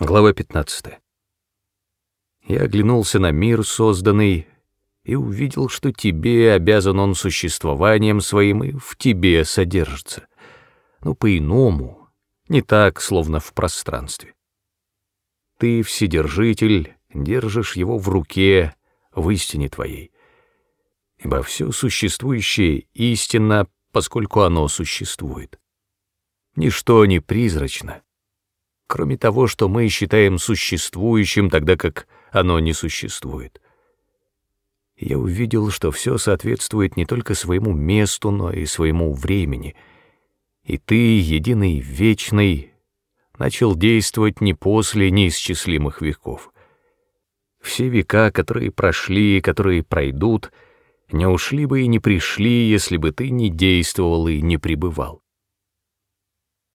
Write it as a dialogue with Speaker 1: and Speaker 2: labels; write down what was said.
Speaker 1: Глава 15. Я оглянулся на мир, созданный, и увидел, что тебе обязан он существованием своим и в тебе содержится. Но по-иному, не так, словно в пространстве. Ты, Вседержитель, держишь его в руке, в истине твоей. Ибо все существующее истинно, поскольку оно существует. Ничто не призрачно, кроме того, что мы считаем существующим, тогда как оно не существует. Я увидел, что все соответствует не только своему месту, но и своему времени. И ты, единый вечный, начал действовать не после неисчислимых веков. Все века, которые прошли и которые пройдут, не ушли бы и не пришли, если бы ты не действовал и не пребывал.